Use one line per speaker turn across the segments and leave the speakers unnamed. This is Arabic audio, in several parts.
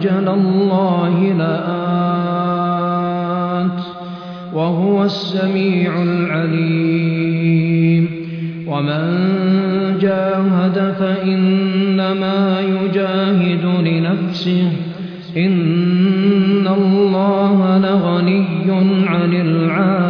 أجل الله لآت وهو السميع العليم. ومن جاهد فإنما يجاهد لنفسه. إن الله لغني عن العالمين.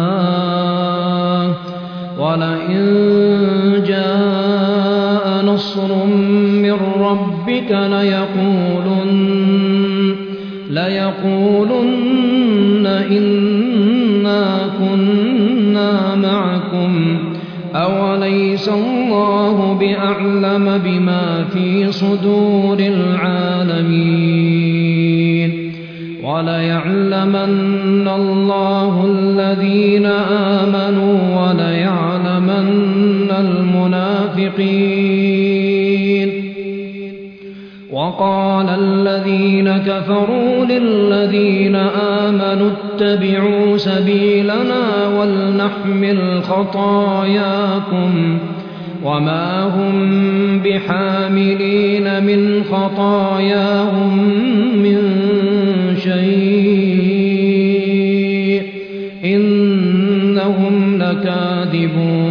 ولئن جاء نصر من ربك ليقولن ليقولن إنا كنا معكم أوليس الله بأعلم بما في صدور العالمين وليعلمن الله الذين آمنوا المنافقين. وقال الذين كفروا للذين آمنوا اتبعوا سبيلنا ولنحمل خطاياكم وما هم بحاملين من خطاياهم من شيء. إنهم لكاذبون.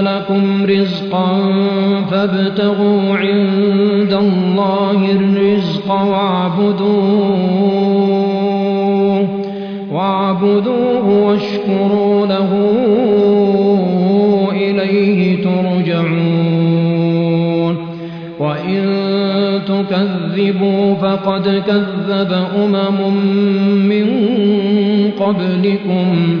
لكم رزقا فابتغوا عند الله الرزق واعبدوه واشكروا له إليه ترجعون. وإن تكذبوا فقد كذب أمم من قبلكم.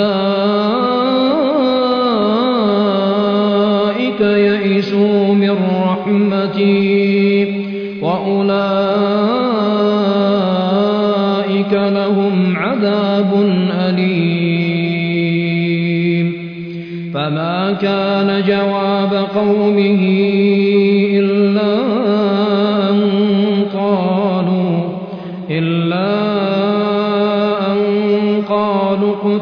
أولئك يئسوا من رحمتي وأولئك لهم عذاب أليم. فما كان جواب قومه إلا أن قالوا إلا أن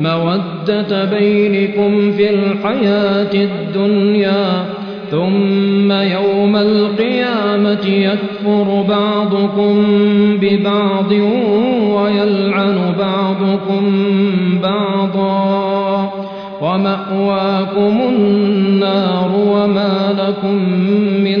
مودة بينكم في الحياة الدنيا ثم يوم القيامة يكفر بعضكم ببعض ويلعن بعضكم بعضا. ومأواكم النار وما لكم من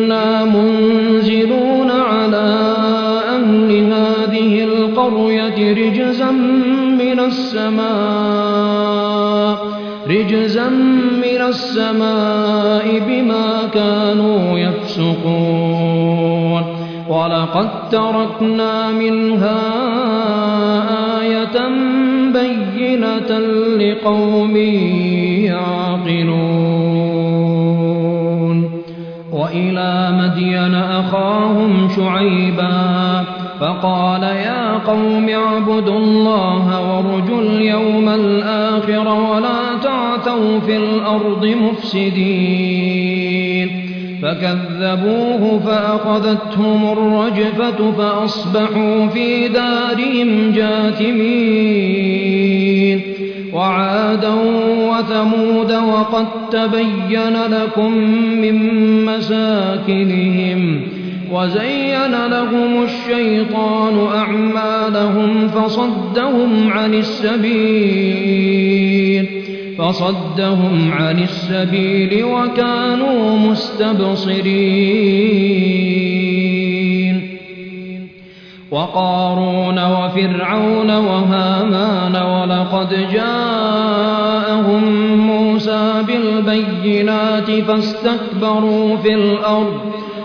القرية رجزا من السماء رجزا من السماء بما كانوا يفسقون. ولقد تركنا منها آية بينة لقوم يعقلون. وإلى مدين أخاهم شعيبا فقال يا قوم اعبدوا الله وارجوا اليوم الآخر ولا تعثوا في الأرض مفسدين. فكذبوه فأخذتهم الرجفة فأصبحوا في دارهم جاثمين. وعادا وثمود وقد تبين لكم من مساكنهم وزين لهم الشيطان أعمالهم فصدهم عن السبيل فصدهم عن السبيل وكانوا مستبصرين. وقارون وفرعون وهامان ولقد جاءهم موسى بالبينات فاستكبروا في الأرض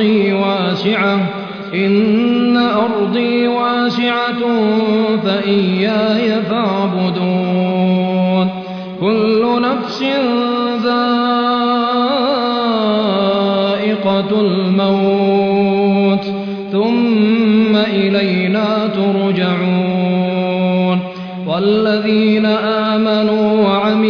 أرضي واسعة إن أرضي واسعة فإياي فاعبدون. كل نفس ذائقة الموت ثم إلينا ترجعون. والذين آمنوا